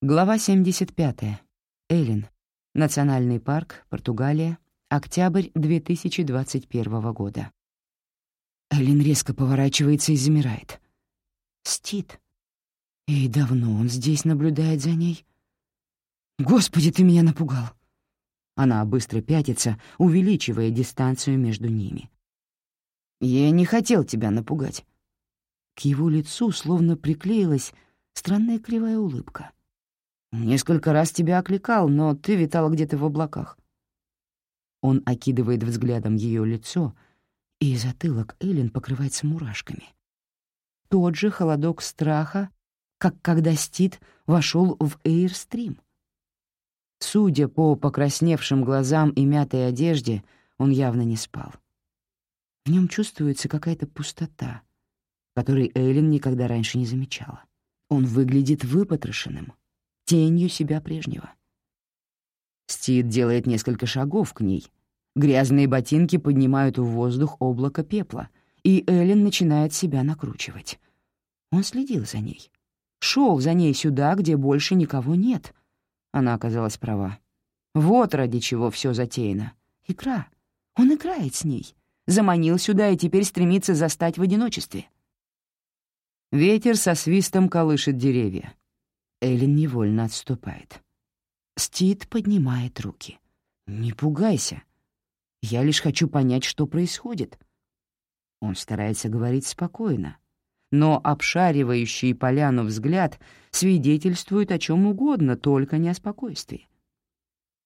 Глава 75. Эллен. Национальный парк, Португалия. Октябрь 2021 года. Эллен резко поворачивается и замирает. Стит. И давно он здесь наблюдает за ней? Господи, ты меня напугал. Она быстро пятится, увеличивая дистанцию между ними. «Я не хотел тебя напугать». К его лицу словно приклеилась странная кривая улыбка. «Несколько раз тебя окликал, но ты витала где-то в облаках». Он окидывает взглядом ее лицо, и затылок Эллен покрывается мурашками. Тот же холодок страха, как когда Стит вошел в Эйрстрим. Судя по покрасневшим глазам и мятой одежде, он явно не спал. В нем чувствуется какая-то пустота, которой Эйлин никогда раньше не замечала. Он выглядит выпотрошенным, тенью себя прежнего. Стит делает несколько шагов к ней. Грязные ботинки поднимают в воздух облако пепла, и Эллен начинает себя накручивать. Он следил за ней. Шел за ней сюда, где больше никого нет. Она оказалась права. Вот ради чего все затеяно. Игра. Он играет с ней. Заманил сюда и теперь стремится застать в одиночестве. Ветер со свистом колышет деревья. Эллен невольно отступает. Стит поднимает руки. «Не пугайся. Я лишь хочу понять, что происходит». Он старается говорить спокойно, но обшаривающий поляну взгляд свидетельствует о чем угодно, только не о спокойствии.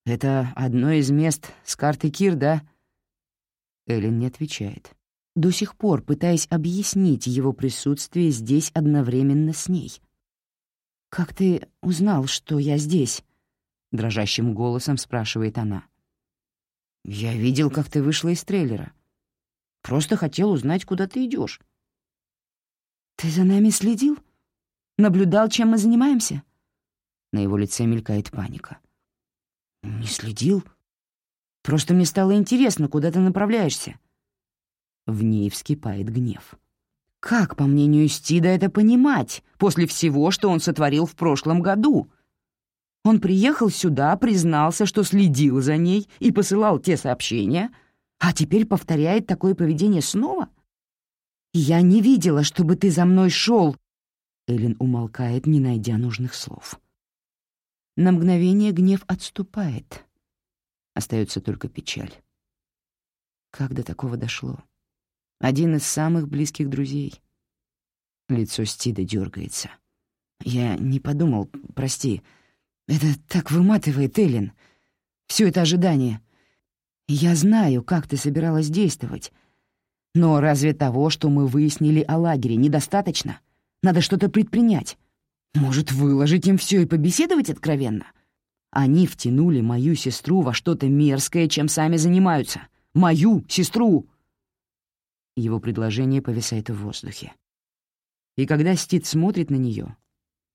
«Это одно из мест с карты Кир, да?» Эллен не отвечает, до сих пор пытаясь объяснить его присутствие здесь одновременно с ней. «Как ты узнал, что я здесь?» — дрожащим голосом спрашивает она. «Я видел, как ты вышла из трейлера. Просто хотел узнать, куда ты идешь. «Ты за нами следил? Наблюдал, чем мы занимаемся?» На его лице мелькает паника. «Не следил. Просто мне стало интересно, куда ты направляешься». В ней вскипает гнев. Как, по мнению Стида, это понимать после всего, что он сотворил в прошлом году? Он приехал сюда, признался, что следил за ней и посылал те сообщения, а теперь повторяет такое поведение снова — «Я не видела, чтобы ты за мной шел. Эллен умолкает, не найдя нужных слов. На мгновение гнев отступает. Остается только печаль. Как до такого дошло? Один из самых близких друзей. Лицо Стида дергается. Я не подумал, прости. Это так выматывает, Эллен. Все это ожидание. Я знаю, как ты собиралась действовать, но разве того, что мы выяснили о лагере, недостаточно? Надо что-то предпринять. Может, выложить им все и побеседовать откровенно? Они втянули мою сестру во что-то мерзкое, чем сами занимаются. Мою сестру!» Его предложение повисает в воздухе. И когда Стит смотрит на нее,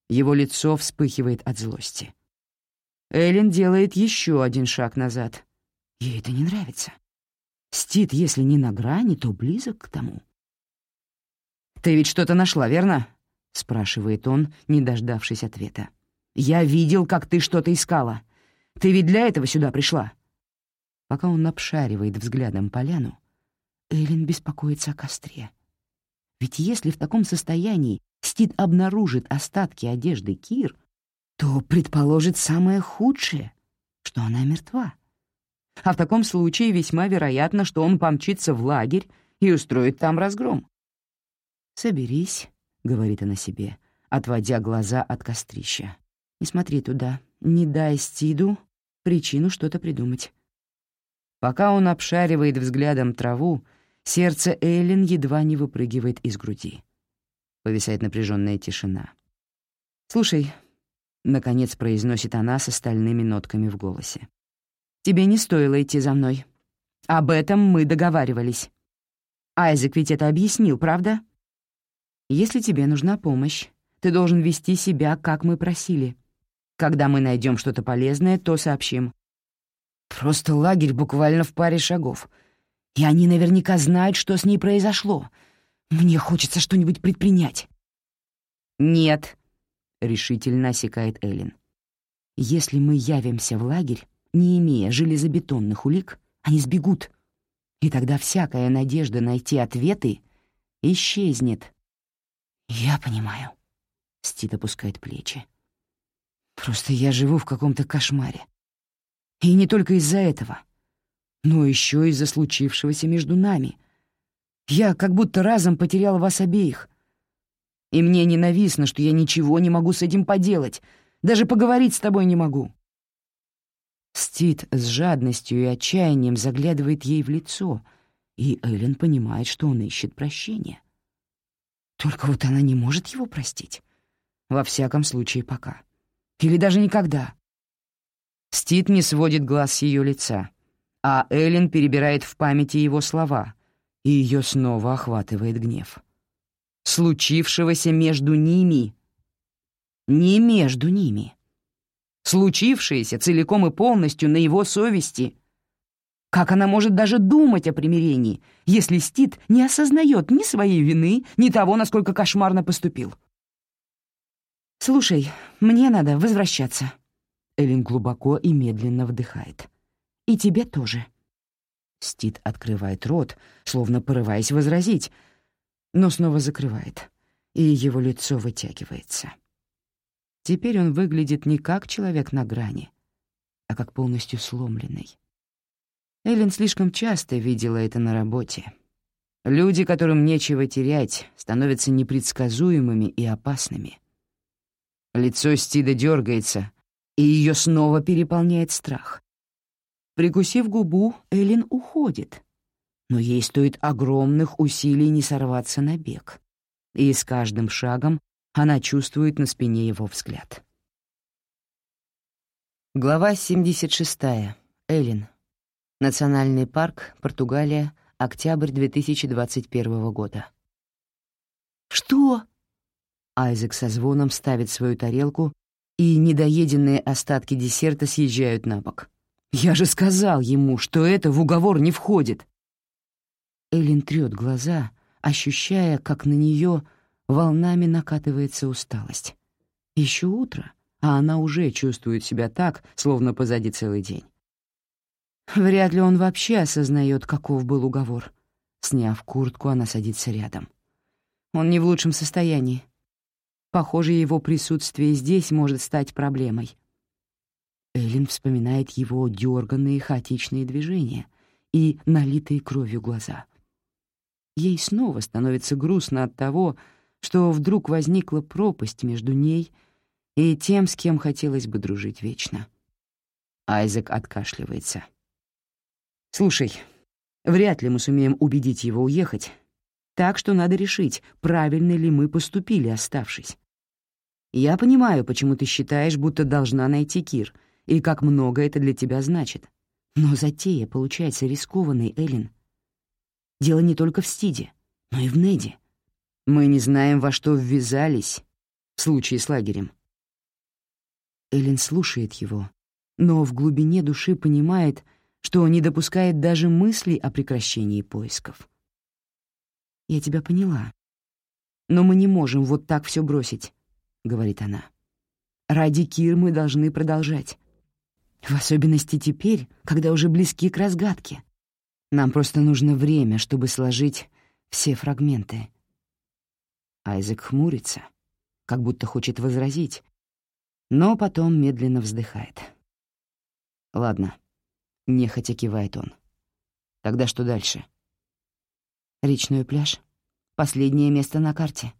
его лицо вспыхивает от злости. Эллен делает еще один шаг назад. Ей это не нравится. Стит, если не на грани, то близок к тому. «Ты ведь что-то нашла, верно?» — спрашивает он, не дождавшись ответа. «Я видел, как ты что-то искала. Ты ведь для этого сюда пришла?» Пока он обшаривает взглядом поляну, Эллен беспокоится о костре. Ведь если в таком состоянии Стит обнаружит остатки одежды Кир, то предположит самое худшее, что она мертва а в таком случае весьма вероятно, что он помчится в лагерь и устроит там разгром. «Соберись», — говорит она себе, отводя глаза от кострища. «Не смотри туда, не дай Стиду причину что-то придумать». Пока он обшаривает взглядом траву, сердце Эллен едва не выпрыгивает из груди. Повисает напряженная тишина. «Слушай», — наконец произносит она с остальными нотками в голосе. Тебе не стоило идти за мной. Об этом мы договаривались. Айзек ведь это объяснил, правда? Если тебе нужна помощь, ты должен вести себя, как мы просили. Когда мы найдем что-то полезное, то сообщим. Просто лагерь буквально в паре шагов. И они наверняка знают, что с ней произошло. Мне хочется что-нибудь предпринять. «Нет», — решительно осекает Эллен. Если мы явимся в лагерь, не имея железобетонных улик, они сбегут, и тогда всякая надежда найти ответы исчезнет. «Я понимаю», — Стит опускает плечи. «Просто я живу в каком-то кошмаре. И не только из-за этого, но еще из-за случившегося между нами. Я как будто разом потерял вас обеих. И мне ненавистно, что я ничего не могу с этим поделать, даже поговорить с тобой не могу». Стит с жадностью и отчаянием заглядывает ей в лицо, и Эллен понимает, что он ищет прощения. Только вот она не может его простить. Во всяком случае, пока. Или даже никогда. Стит не сводит глаз с ее лица, а Эллен перебирает в памяти его слова, и ее снова охватывает гнев. Случившегося между ними. Не между ними. Случившееся целиком и полностью на его совести. Как она может даже думать о примирении, если Стит не осознает ни своей вины, ни того, насколько кошмарно поступил? «Слушай, мне надо возвращаться». Эллен глубоко и медленно вдыхает. «И тебе тоже». Стит открывает рот, словно порываясь возразить, но снова закрывает, и его лицо вытягивается. Теперь он выглядит не как человек на грани, а как полностью сломленный. Эллен слишком часто видела это на работе. Люди, которым нечего терять, становятся непредсказуемыми и опасными — Лицо Стида дергается, и ее снова переполняет страх. Прикусив губу, Эллен уходит. Но ей стоит огромных усилий не сорваться на бег. И с каждым шагом она чувствует на спине его взгляд. Глава 76. Эллен. Национальный парк, Португалия, октябрь 2021 года. «Что?» Айзек со звоном ставит свою тарелку, и недоеденные остатки десерта съезжают на бок. «Я же сказал ему, что это в уговор не входит!» Эллен трёт глаза, ощущая, как на нее волнами накатывается усталость. Еще утро, а она уже чувствует себя так, словно позади целый день. Вряд ли он вообще осознает, каков был уговор. Сняв куртку, она садится рядом. Он не в лучшем состоянии. Похоже, его присутствие здесь может стать проблемой. Эллен вспоминает его дерганные хаотичные движения и налитые кровью глаза. Ей снова становится грустно от того, что вдруг возникла пропасть между ней и тем, с кем хотелось бы дружить вечно. Айзек откашливается. «Слушай, вряд ли мы сумеем убедить его уехать, так что надо решить, правильно ли мы поступили, оставшись. Я понимаю, почему ты считаешь, будто должна найти Кир, и как много это для тебя значит. Но затея получается рискованной, Эллен. Дело не только в Стиде, но и в Неде. Мы не знаем, во что ввязались в случае с лагерем. Эллен слушает его, но в глубине души понимает, что не допускает даже мысли о прекращении поисков. Я тебя поняла. Но мы не можем вот так все бросить, — говорит она. Ради Кир мы должны продолжать. В особенности теперь, когда уже близки к разгадке. Нам просто нужно время, чтобы сложить все фрагменты. Айзек хмурится, как будто хочет возразить, но потом медленно вздыхает. «Ладно», — нехотя кивает он. «Тогда что дальше?» Речной пляж. Последнее место на карте.